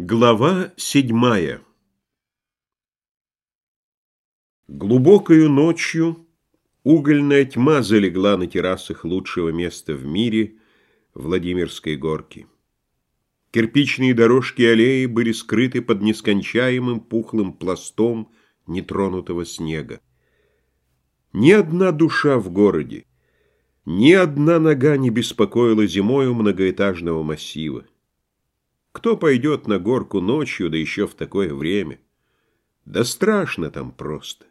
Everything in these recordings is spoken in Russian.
Глава седьмая Глубокою ночью угольная тьма залегла на террасах лучшего места в мире Владимирской горки. Кирпичные дорожки аллеи были скрыты под нескончаемым пухлым пластом нетронутого снега. Ни одна душа в городе, ни одна нога не беспокоила зимою многоэтажного массива. Кто пойдет на горку ночью, да еще в такое время? Да страшно там просто.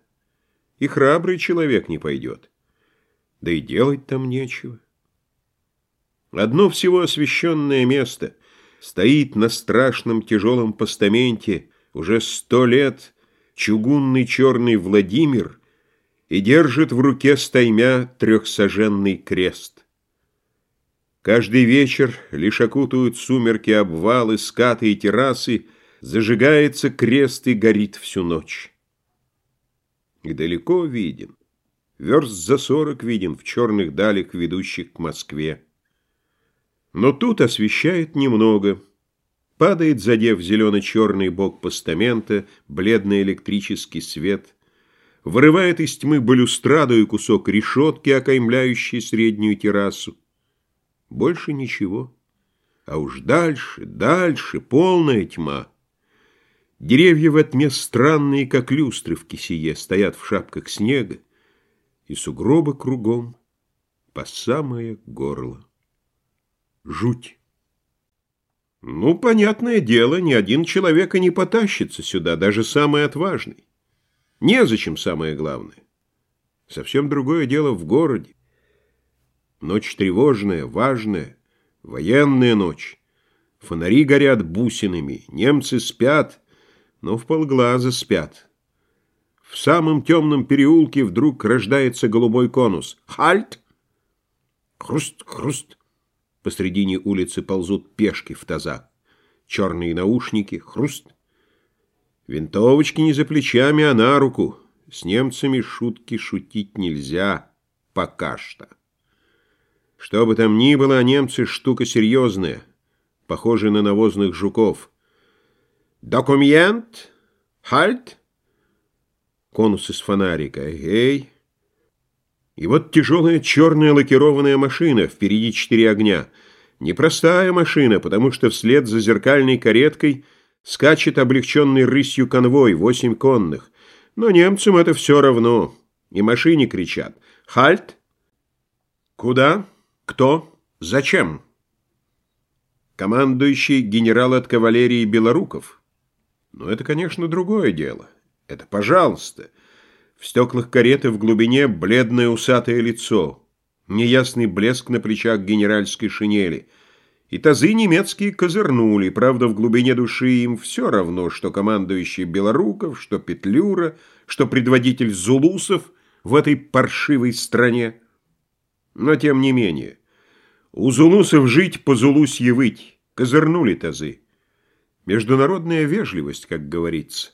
И храбрый человек не пойдет. Да и делать там нечего. Одно всего освещенное место стоит на страшном тяжелом постаменте уже сто лет чугунный черный Владимир и держит в руке стаймя трехсоженный крест. Каждый вечер лишь окутают сумерки обвалы, скаты и террасы, зажигается крест и горит всю ночь. И далеко виден, верст за сорок виден в черных далях, ведущих к Москве. Но тут освещает немного. Падает, задев зелено-черный бок постамента, бледный электрический свет, вырывает из тьмы балюстраду и кусок решетки, окаймляющей среднюю террасу. Больше ничего. А уж дальше, дальше полная тьма. Деревья в отме странные, как люстры в кисее, стоят в шапках снега, и сугробы кругом по самое горло. Жуть. Ну, понятное дело, ни один человек и не потащится сюда, даже самый отважный. Незачем самое главное. Совсем другое дело в городе. Ночь тревожная, важная, военная ночь. Фонари горят бусинами, немцы спят, но в полглаза спят. В самом темном переулке вдруг рождается голубой конус. Хальт! Хруст, хруст. Посредине улицы ползут пешки в тазах. Черные наушники, хруст. Винтовочки не за плечами, а на руку. С немцами шутки шутить нельзя. Пока что. Что бы там ни было, немцы штука серьезная, похожие на навозных жуков. «Документ? Хальт?» Конус из фонарика. «Эй!» И вот тяжелая черная лакированная машина, впереди четыре огня. Непростая машина, потому что вслед за зеркальной кареткой скачет облегченный рысью конвой, восемь конных. Но немцам это все равно. И машине кричат «Хальт!» «Куда?» Кто? Зачем? Командующий генерал от кавалерии Белоруков. Но это, конечно, другое дело. Это пожалуйста. В стеклах кареты в глубине бледное усатое лицо, неясный блеск на плечах генеральской шинели. И тазы немецкие козырнули, правда, в глубине души им все равно, что командующий Белоруков, что Петлюра, что предводитель Зулусов в этой паршивой стране. Но тем не менее, у зулусов жить, по зулусье выть, козырнули тазы. Международная вежливость, как говорится.